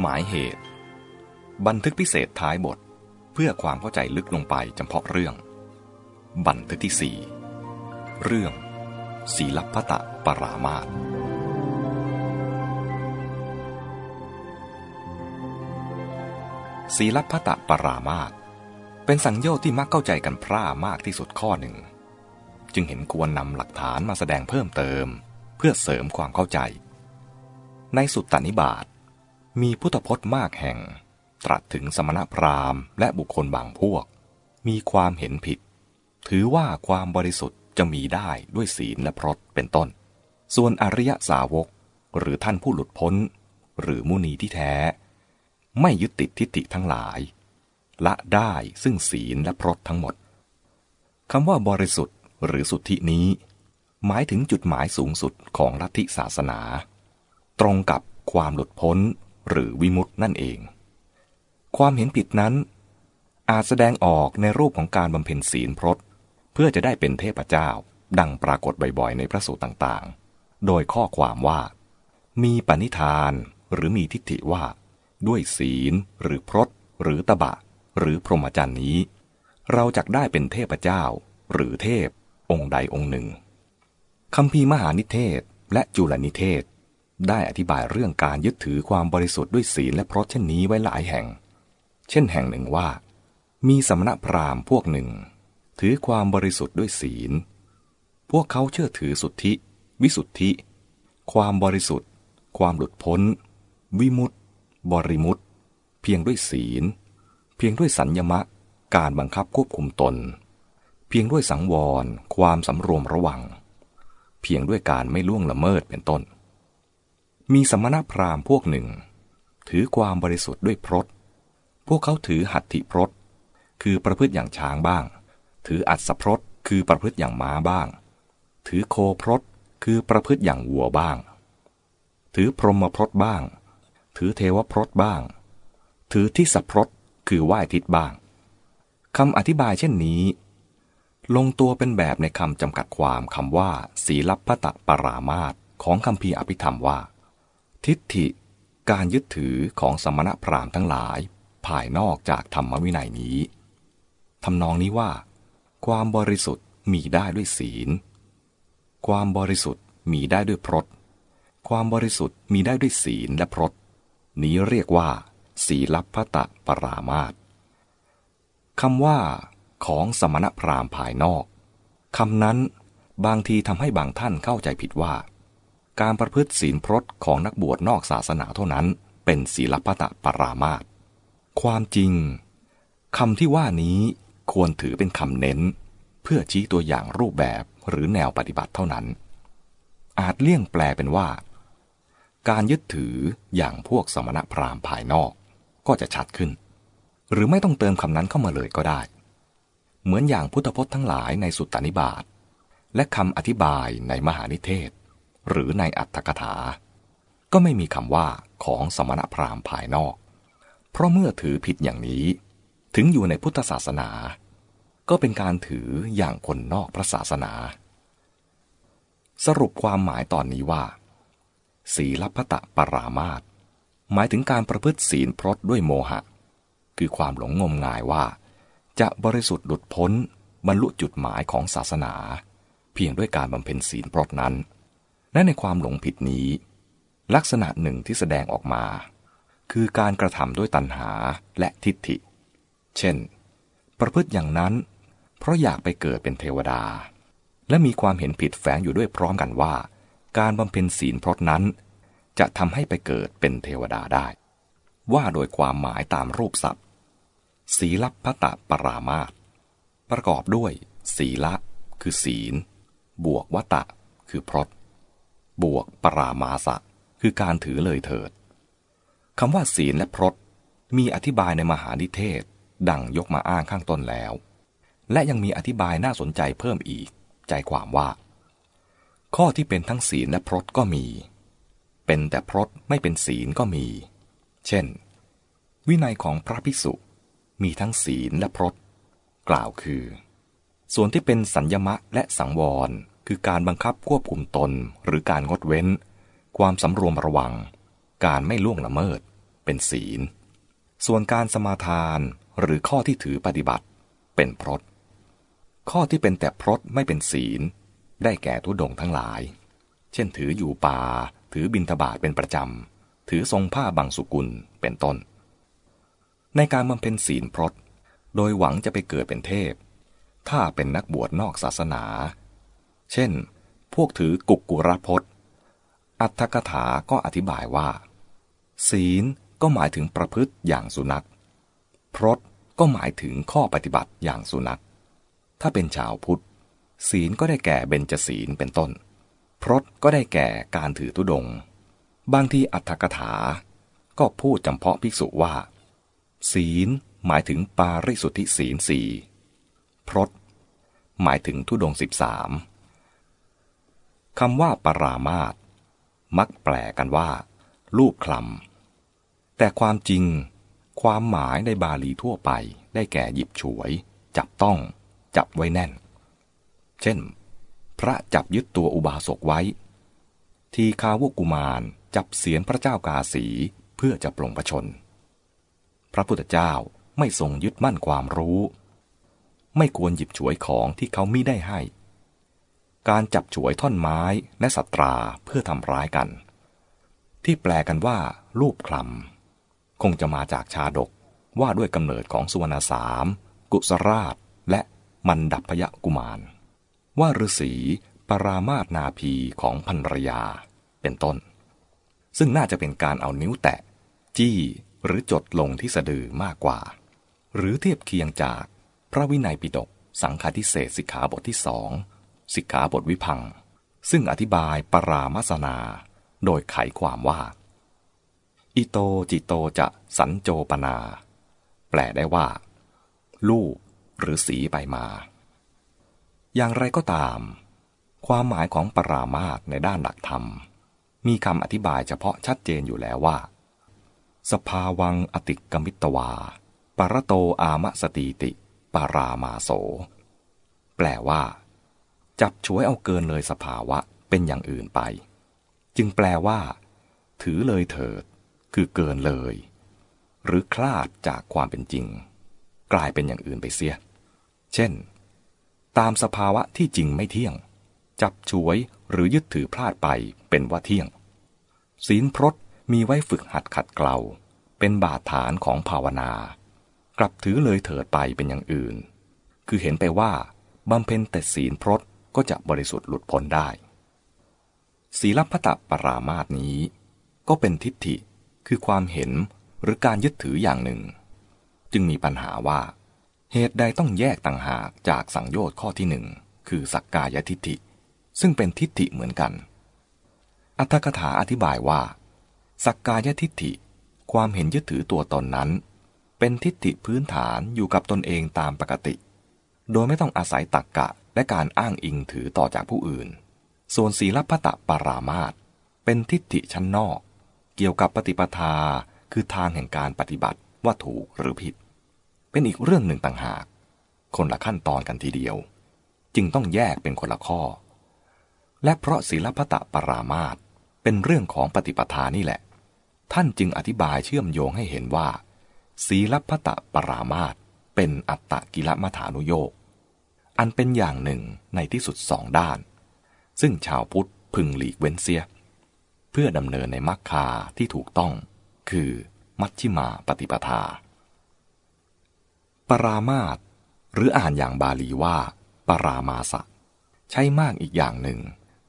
หมายเหตุ บันทึกพิเศษท้ายบท เพื่อความเข้าใจลึกลงไปจำเพาะเรื่อง บันทึกที่สี่เรื่องศีลพัตะปรามาตศีลพัตะปรามาตเป็นสังโยชน์ที่มักเข้าใจกันพร่ามากที่สุดข้อหนึ่ง จึงเห็นควรนำหลักฐานมาแสดงเพิ่มเติม เพื่อเสริมความเข้าใจ ในสุตตานิบาต มีพุทธพจน์มากแห่ง ตรัสถึงสมณพราหมณ์และบุคคลบางพวก มีความเห็นผิด ถือว่าความบริสุทธิ์จะมีได้ด้วยศีลและพรตเป็นต้น ส่วนอริยสาวกหรือท่านผู้หลุดพ้น หรือมุนีที่แท้ ไม่ยึดติดทิฏฐิทั้งหลาย ละได้ซึ่งศีลและพรตทั้งหมดคำว่าบริสุทธิ์หรือสุทธินี้ หมายถึงจุดหมายสูงสุดของลัทธิศาสนา ตรงกับความหลุดพ้น หรือวิมุตตินั่นเอง ความเห็นผิดนั้น อาจแสดงออกในรูปของการบำเพ็ญศีลพรตเพื่อจะได้เป็นเทพเจ้า ดังปรากฏบ่อยๆ ในพระสูตรต่างๆ โดยข้อความว่า มีปณิธานหรือมีทิฏฐิว่า ด้วยศีล หรือพรตหรือตบะ หรือพรหมจรรย์นี้ เราจะได้เป็นเทพเจ้า หรือเทพ องค์ใดองค์หนึ่งคำพีมหานิเทศและจุลนิเทศ ได้อธิบายเรื่องการยึดถือความบริสุทธิ์ด้วยศีลและพรตเช่นนี้ไว้หลายแห่ง เช่นแห่งหนึ่งว่า มีสมณพราหมณ์พวกหนึ่ง ถือความบริสุทธิ์ด้วยศีล พวกเขาเชื่อถือสุทธิ วิสุทธิ ความบริสุทธิ์ ความหลุดพ้น วิมุตติ บริมุตติ เพียงด้วยศีล เพียงด้วยสัญญมะ การบังคับควบคุมตน เพียงด้วยสังวร ความสำรวมระวัง เพียงด้วยการไม่ล่วงละเมิดเป็นต้น มีสมณพราหมณ์พวกหนึ่ง ถือความบริสุทธิ์ด้วยพรตพวกเขาถือหัตถิพรตคือประพฤติอย่างช้างบ้าง ถืออัศพรตคือประพฤติอย่างม้าบ้าง ถือโคพรตคือประพฤติอย่างวัวบ้าง ถือพรหมพรตบ้าง ถือเทวพรตบ้าง ถือทิศพรตคือไหว้ทิศบ้างคำอธิบายเช่นนี้ ลงตัวเป็นแบบในคำจำกัดความคำว่า ศีลพัตปรามาตของคำพีอภิธรรมว่า ทิฏฐิการยึดถือของสมณพราหมณ์ทั้งหลาย ภายนอกจากธรรมวินัยนี้ทำนองนี้ว่า ความบริสุทธิ์มีได้ด้วยศีล ความบริสุทธิ์มีได้ด้วยพรตความบริสุทธิ์มีได้ด้วยศีลและพรตนี้เรียกว่า ศีลพัตะปรามาตคำว่า ของสมณพราหมณ์ภายนอกคำนั้นบางทีทำให้บางท่านเข้าใจผิดว่า การประพฤติศีลพรตของนักบวชนอกศาสนาเท่านั้น เป็นศีลพัตะปรามาตความจริงคำที่ว่านี้ควรถือเป็นคำเน้น เพื่อชี้ตัวอย่างรูปแบบหรือแนวปฏิบัติเท่านั้น อาจเลี่ยงแปลเป็นว่า การยึดถืออย่างพวกสมณพราหมณ์ภายนอกก็จะชัดขึ้น หรือไม่ต้องเติมคำนั้นเข้ามาเลยก็ได้ เหมือนอย่างพุทธพจน์ทั้งหลายในสุตตานิบาตและคำอธิบายในมหานิเทศ หรือในอัตถกถา ก็ไม่มีคำว่าของสมณพราหมณ์ภายนอก เพราะเมื่อถือผิดอย่างนี้ ถึงอยู่ในพุทธศาสนา ก็เป็นการถืออย่างคนนอกพระศาสนา สรุปความหมายตอนนี้ว่า ศีลพตะปรามาตหมายถึงการประพฤติศีลพรตด้วยโมหะ คือความหลงงมงายว่า จะบริสุทธิ์หลุดพ้นบรรลุจุดหมายของศาสนา เพียงด้วยการบำเพ็ญศีลพรตนั้น และในความหลงผิดนี้ ลักษณะหนึ่งที่แสดงออกมา คือการกระทำด้วยตัณหาและทิฏฐิ เช่น ประพฤติอย่างนั้น เพราะอยากไปเกิดเป็นเทวดา และมีความเห็นผิดแฝงอยู่ด้วยพร้อมกันว่า การบำเพ็ญศีลพรตนั้น จะทำให้ไปเกิดเป็นเทวดาได้ ว่าโดยความหมายตามรูปศัพท์ ศีลพัตปรามาตประกอบด้วย ศีละ คือศีล บวกวัตะ คือพรต บวกปรามาสะ คือการถือเลยเถิดคำว่าศีลและพรตมีอธิบายในมหานิเทศ ดังยกมาอ้างข้างต้นแล้ว และยังมีอธิบายน่าสนใจเพิ่มอีก ใจความว่า ข้อที่เป็นทั้งศีลและพรตก็มี เป็นแต่พรตไม่เป็นศีลก็มี เช่น วินัยของพระภิกษุมีทั้งศีลและพรตกล่าวคือ ส่วนที่เป็นสัญญมะและสังวร คือการบังคับควบคุมตนหรือการงดเว้น ความสำรวมระวัง การไม่ล่วงละเมิด เป็นศีล ส่วนการสมาทานหรือข้อที่ถือปฏิบัติ เป็นพรตข้อที่เป็นแต่พรตไม่เป็นศีล ได้แก่ทุดงทั้งหลาย เช่นถืออยู่ป่า ถือบินทบาทเป็นประจำ ถือทรงผ้าบางสุกุลเป็นต้น ในการบำเพ็ญศีลพรตโดยหวังจะไปเกิดเป็นเทพ ถ้าเป็นนักบวชนอกศาสนา เช่น พวกถือกุกกุรพจน์ อัตถกถาก็อธิบายว่า ศีลก็หมายถึงประพฤติอย่างสุนัข พรตก็หมายถึงข้อปฏิบัติอย่างสุนัข ถ้าเป็นชาวพุทธ ศีลก็ได้แก่เบญจศีลเป็นต้น พรตก็ได้แก่การถือตุดง บางที่อัตถกถา ก็พูดจำเพาะภิกษุว่า ศีลหมายถึงปาริสุทธิศีลสี่พรตหมายถึงทุดงสิบสาม คำว่าปรามาตมักแปลกันว่า รูปคลำแต่ความจริง ความหมายในบาลีทั่วไปได้แก่หยิบฉวย จับต้อง จับไว้แน่น เช่น พระจับยึดตัวอุบาสกไว้ ทีคาวกุมารจับเสียนพระเจ้ากาสีเพื่อจะปลงประชน พระพุทธเจ้าไม่ทรงยึดมั่นความรู้ ไม่ควรหยิบฉวยของที่เขามิได้ให้ การจับฉวยท่อนไม้และสัตราเพื่อทำร้ายกัน ที่แปลกันว่า รูปคลำคงจะมาจากชาดกว่าด้วยกำเนิดของสุวรรณสาม กุสราช และมันดับพยกุมาร ว่าฤาษีปรามาสนาภีของพันรยา เป็นต้น ซึ่งน่าจะเป็นการเอานิ้วแตะ จี้หรือจดลงที่สะดือมากกว่า หรือเทียบเคียงจากพระวินัยปิฎกสังฆาทิเศษสิกขาบทที่สอง สิกขาบทวิพัง ซึ่งอธิบายปรามัสนา โดยไขความว่า อิโตจิโตจะสัญโจปนา แปลได้ว่า ลูกหรือสีไปมา อย่างไรก็ตาม ความหมายของปรามาสในด้านหลักธรรม มีคำอธิบายเฉพาะชัดเจนอยู่แล้วว่า สภาวังอติกมิตวา ปรโตอามสตีติ ปารามาโส แปลว่า จับช่วยเอาเกินเลยสภาวะเป็นอย่างอื่นไป จึงแปลว่า ถือเลยเถิด คือเกินเลย หรือคลาดจากความเป็นจริง กลายเป็นอย่างอื่นไปเสีย เช่น ตามสภาวะที่จริงไม่เที่ยง จับช่วยหรือยึดถือพลาดไปเป็นว่าเที่ยง ศีลพรตมีไว้ฝึกหัดขัดเกลาเป็นบาดฐานของภาวนา กลับถือเลยเถิดไปเป็นอย่างอื่น คือเห็นไปว่าบำเพ็ญแต่ศีลพรต ก็จะบริสุทธิ์หลุดพ้นได้ ศีลพัตปรามาสนี้ ก็เป็นทิฏฐิคือความเห็นหรือการยึดถืออย่างหนึ่ง จึงมีปัญหาว่า เหตุใดต้องแยกต่างหากจากสังโยชน์ข้อที่หนึ่งคือสักกายทิฏฐิ ซึ่งเป็นทิฏฐิเหมือนกัน อัตถกถาอธิบายว่า สักกายทิฏฐิ ความเห็นยึดถือตัวตนนั้น เป็นทิฏฐิพื้นฐานอยู่กับตนเองตามปกติ โดยไม่ต้องอาศัยตักกะ และการอ้างอิงถือต่อจากผู้อื่น ส่วนศีลพัตะปารามาตเป็นทิฏฐิชั้นนอก เกี่ยวกับปฏิปทาคือทางแห่งการปฏิบัติว่าถูกหรือผิด เป็นอีกเรื่องหนึ่งต่างหาก คนละขั้นตอนกันทีเดียว จึงต้องแยกเป็นคนละข้อ และเพราะศีลพัตะปารามาตเป็นเรื่องของปฏิปทานี่แหละ ท่านจึงอธิบายเชื่อมโยงให้เห็นว่าศีลพัตะปรามาตเป็นอัตตกิลมัฐานุโยก อันเป็นอย่างหนึ่งในที่สุดสองด้าน ซึ่งชาวพุทธพึงหลีกเว้นเสีย เพื่อดำเนินในมรรคาที่ถูกต้อง คือมัชชิมาปฏิปทา ปรามาตหรืออ่านอย่างบาลีว่า ปรามาสะ ใช้มากอีกอย่างหนึ่ง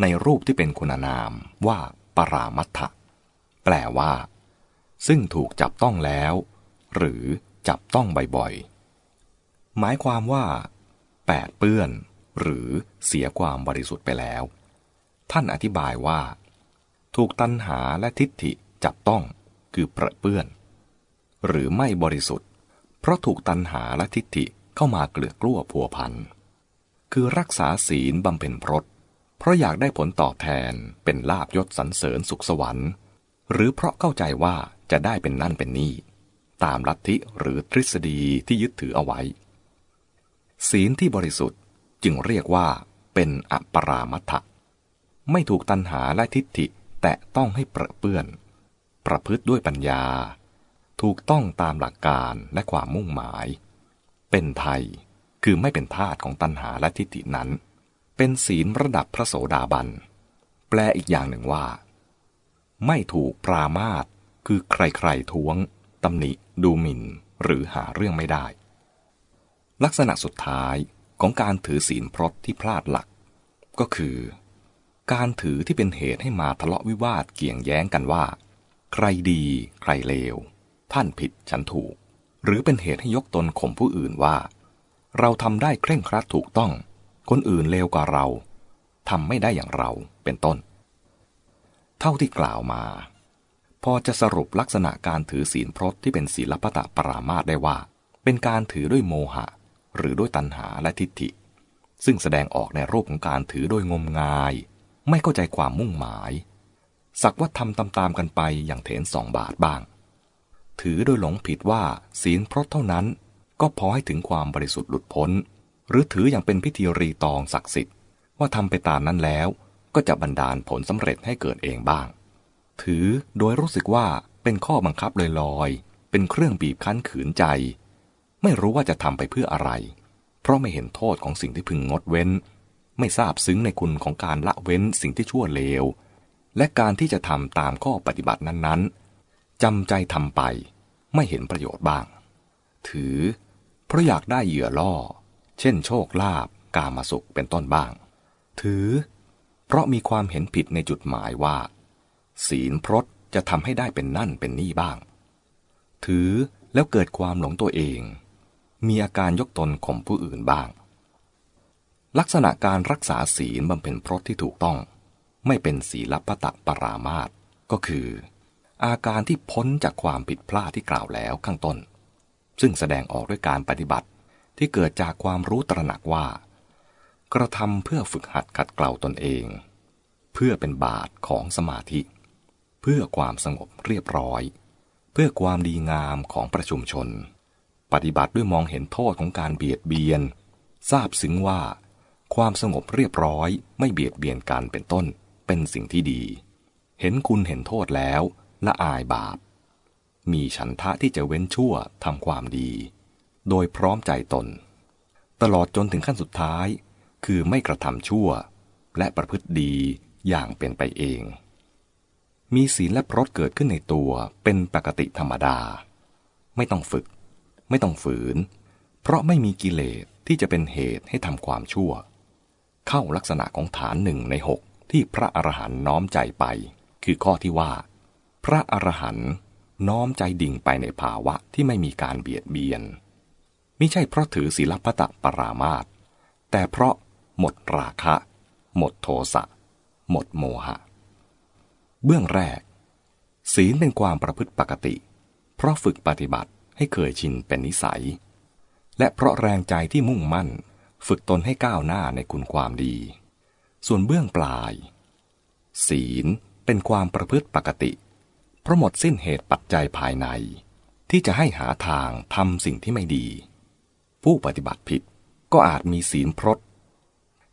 ในรูปที่เป็นคุณนามว่าปรามัตถะแปลว่า ซึ่งถูกจับต้องแล้ว หรือจับต้องบ่อยๆหมายความว่า แปดเปื้อน หรือเสียความบริสุทธิ์ไปแล้ว ท่านอธิบายว่า ถูกตัณหาและทิฏฐิจับต้องคือเปรเปื้อน หรือไม่บริสุทธิ์ เพราะถูกตัณหาและทิฏฐิเข้ามาเกลือกลั้วพัวพันคือรักษาศีลบำเพ็ญพรตเพราะอยากได้ผลตอบแทนเป็นลาบยศสรรเสริญสุขสวรรค์หรือเพราะเข้าใจว่าจะได้เป็นนั่นเป็นนี่ ตามลัทธิหรือทฤษฎีที่ยึดถือเอาไว้ ศีลที่บริสุทธิ์จึงเรียกว่าเป็นอปรามัตะไม่ถูกตัณหาและทิฏฐิแตะต้องให้เปรอะเปื้อน ประพฤติด้วยปัญญา ถูกต้องตามหลักการและความมุ่งหมาย เป็นไทยคือไม่เป็นทาสของตัณหาและทิฏฐินั้น เป็นศีลระดับพระโสดาบัน แปลอีกอย่างหนึ่งว่า ไม่ถูกปรามาตคือใครๆท้วงตำหนิ ดูหมิ่น หรือหาเรื่องไม่ได้ ลักษณะสุดท้ายของการถือศีลพรตที่พลาดหลัก ก็คือ การถือที่เป็นเหตุให้มาทะเลาะวิวาทเกี่ยงแย้งกันว่า ใครดีใครเลว ท่านผิดฉันถูก หรือเป็นเหตุให้ยกตนข่มผู้อื่นว่า เราทำได้เคร่งครัดถูกต้อง คนอื่นเลวกว่าเราทำไม่ได้อย่างเราเป็นต้น เท่าที่กล่าวมา พอจะสรุปลักษณะการถือศีลพรตที่เป็นศีลปตะปรามาตได้ว่า เป็นการถือด้วยโมหะ หรือด้วยตัณหาและทิฏฐิ ซึ่งแสดงออกในรูปของการถือโดยงมงาย ไม่เข้าใจความมุ่งหมาย สักว่าทำตามๆกันไปอย่างเถนสองบาทบ้าง ถือโดยหลงผิดว่าศีลเพรตเท่านั้น ก็พอให้ถึงความบริสุทธิ์หลุดพ้น หรือถืออย่างเป็นพิธีรีตองศักดิ์สิทธิ์ว่าทำไปตามนั้นแล้ว ก็จะบันดาลผลสำเร็จให้เกิดเองบ้าง ถือโดยรู้สึกว่าเป็นข้อบังคับลอยๆ เป็นเครื่องบีบคั้นขืนใจ ไม่รู้ว่าจะทำไปเพื่ออะไร เพราะไม่เห็นโทษของสิ่งที่พึงงดเว้น ไม่ทราบซึ้งในคุณของการละเว้นสิ่งที่ชั่วเลว และการที่จะทำตามข้อปฏิบัตินั้นๆจำใจทำไป ไม่เห็นประโยชน์บ้าง ถือ เพราะอยากได้เหยื่อล่อ เช่นโชคลาภกามาสุขเป็นต้นบ้าง ถือ เพราะมีความเห็นผิดในจุดหมายว่า ศีลพรตจะทำให้ได้เป็นนั่นเป็นนี่บ้าง ถือแล้วเกิดความหลงตัวเอง มีอาการยกตนข่มผู้อื่นบ้าง ลักษณะการรักษาศีลบำเพ็ญพรตที่ถูกต้อง ไม่เป็นศีลปตะปรามาตก็คือ อาการที่พ้นจากความผิดพลาดที่กล่าวแล้วข้างต้น ซึ่งแสดงออกด้วยการปฏิบัติที่เกิดจากความรู้ตระหนักว่า กระทำเพื่อฝึกหัดขัดเกลาตนเอง เพื่อเป็นบาตของสมาธิ เพื่อความสงบเรียบร้อย เพื่อความดีงามของประชุมชน ปฏิบัติด้วยมองเห็นโทษของการเบียดเบียน ทราบซึ้งว่า ความสงบเรียบร้อยไม่เบียดเบียนกันเป็นต้น เป็นสิ่งที่ดี เห็นคุณเห็นโทษแล้วละอายบาป มีฉันทะที่จะเว้นชั่วทำความดี โดยพร้อมใจตน ตลอดจนถึงขั้นสุดท้าย คือไม่กระทำชั่ว และประพฤติดีอย่างเป็นไปเอง มีศีลและพรตเกิดขึ้นในตัวเป็นปกติธรรมดา ไม่ต้องฝึก ไม่ต้องฝืน เพราะไม่มีกิเลสที่จะเป็นเหตุให้ทำความชั่ว เข้าลักษณะของฐานหนึ่งในหกที่พระอรหันต์น้อมใจไป คือข้อที่ว่า พระอรหันต์น้อมใจดิ่งไปในภาวะที่ไม่มีการเบียดเบียนไม่ใช่เพราะถือศีลพัตปรามาตแต่เพราะหมดราคะ หมดโทสะ หมดโมหะ เบื้องแรก ศีลเป็นความประพฤติปกติ เพราะฝึกปฏิบัติ ให้เคยชินเป็นนิสัย และเพราะแรงใจที่มุ่งมั่น ฝึกตนให้ก้าวหน้าในคุณความดี ส่วนเบื้องปลาย ศีลเป็นความประพฤติปกติ เพราะหมดสิ้นเหตุปัจจัยภายใน ที่จะให้หาทางทำสิ่งที่ไม่ดี ผู้ปฏิบัติผิดก็อาจมีศีลพรต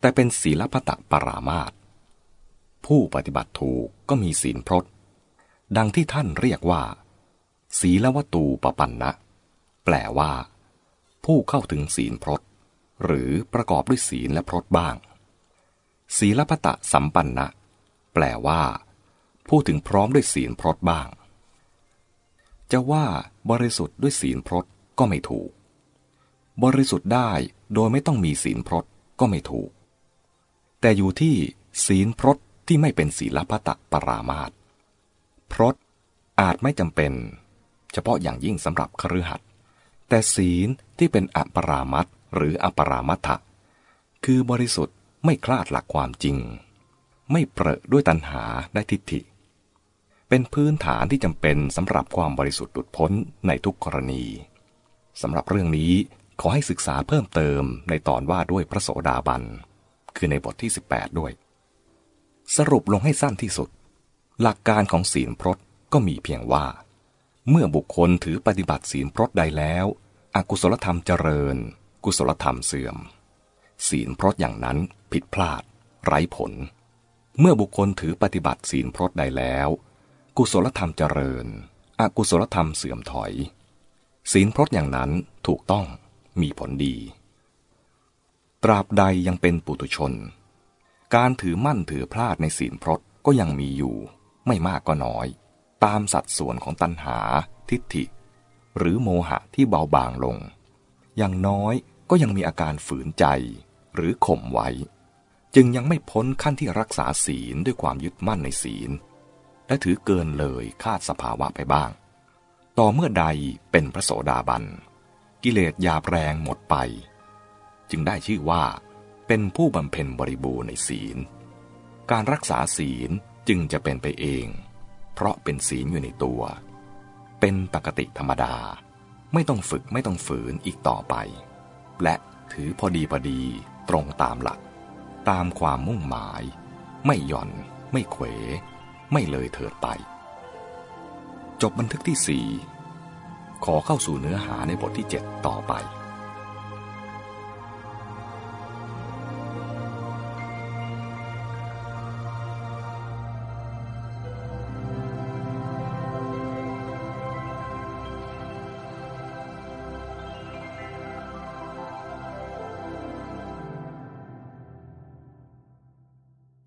แต่เป็นศีลพัตปรามาตผู้ปฏิบัติถูกก็มีศีลพรตดังที่ท่านเรียกว่า ศีลวัตูปปันนะ แปลว่า ผู้เข้าถึงศีลพรตหรือประกอบด้วยศีลและพรตบ้าง ศีลพตะสัมปันนะ แปลว่า ผู้ถึงพร้อมด้วยศีลพรตบ้าง จะว่าบริสุทธิ์ด้วยศีลพรตก็ไม่ถูก บริสุทธิ์ได้โดยไม่ต้องมีศีลพรตก็ไม่ถูก แต่อยู่ที่ศีลพรตที่ไม่เป็นศีลพตะปรามาตพรตอาจไม่จำเป็น เฉพาะอย่างยิ่งสำหรับครือขัดแต่ศีลที่เป็นอัปรามัตหรืออัปรามัตถะคือบริสุทธิ์ไม่คลาดหลักความจริง ไม่เปรอะด้วยตัณหาและทิฏฐิ เป็นพื้นฐานที่จำเป็นสำหรับความบริสุทธิ์ดุดพ้นในทุกกรณีสำหรับเรื่องนี้ขอให้ศึกษาเพิ่มเติมในตอนว่าด้วยพระโสดาบัน คือในบทที่ 18 ด้วย สรุปลงให้สั้นที่สุด หลักการของศีลพรตก็มีเพียงว่า เมื่อบุคคลถือปฏิบัติศีลพรตใดแล้ว อกุศลธรรมเจริญ กุศลธรรมเสื่อม ศีลพรตอย่างนั้นผิดพลาด ไร้ผล เมื่อบุคคลถือปฏิบัติศีลพรตใดแล้ว กุศลธรรมเจริญ อกุศลธรรมเสื่อมถอย ศีลพรตอย่างนั้นถูกต้องมีผลดี ตราบใดยังเป็นปุตุชน การถือมั่นถือพลาดในศีลพรตก็ยังมีอยู่ ไม่มากก็น้อย ตามสัดส่วนของตัณหา ทิฏฐิ หรือโมหะที่เบาบางลง อย่างน้อยก็ยังมีอาการฝืนใจ หรือข่มไว้ จึงยังไม่พ้นขั้นที่รักษาศีลด้วยความยึดมั่นในศีล และถือเกินเลยคาดสภาวะไปบ้าง ต่อเมื่อใดเป็นพระโสดาบัน กิเลสหยาบแรงหมดไป จึงได้ชื่อว่าเป็นผู้บำเพ็ญบริบูรณ์ในศีล การรักษาศีลจึงจะเป็นไปเอง เพราะเป็นศีลอยู่ในตัว เป็นปกติธรรมดา ไม่ต้องฝึกไม่ต้องฝืนอีกต่อไป และถือพอดีพอดีตรงตามหลัก ตามความมุ่งหมาย ไม่หย่อน ไม่เขว ไม่เลยเถิดไป จบบันทึกที่สี่ขอเข้าสู่เนื้อหาในบทที่ 7 ต่อไป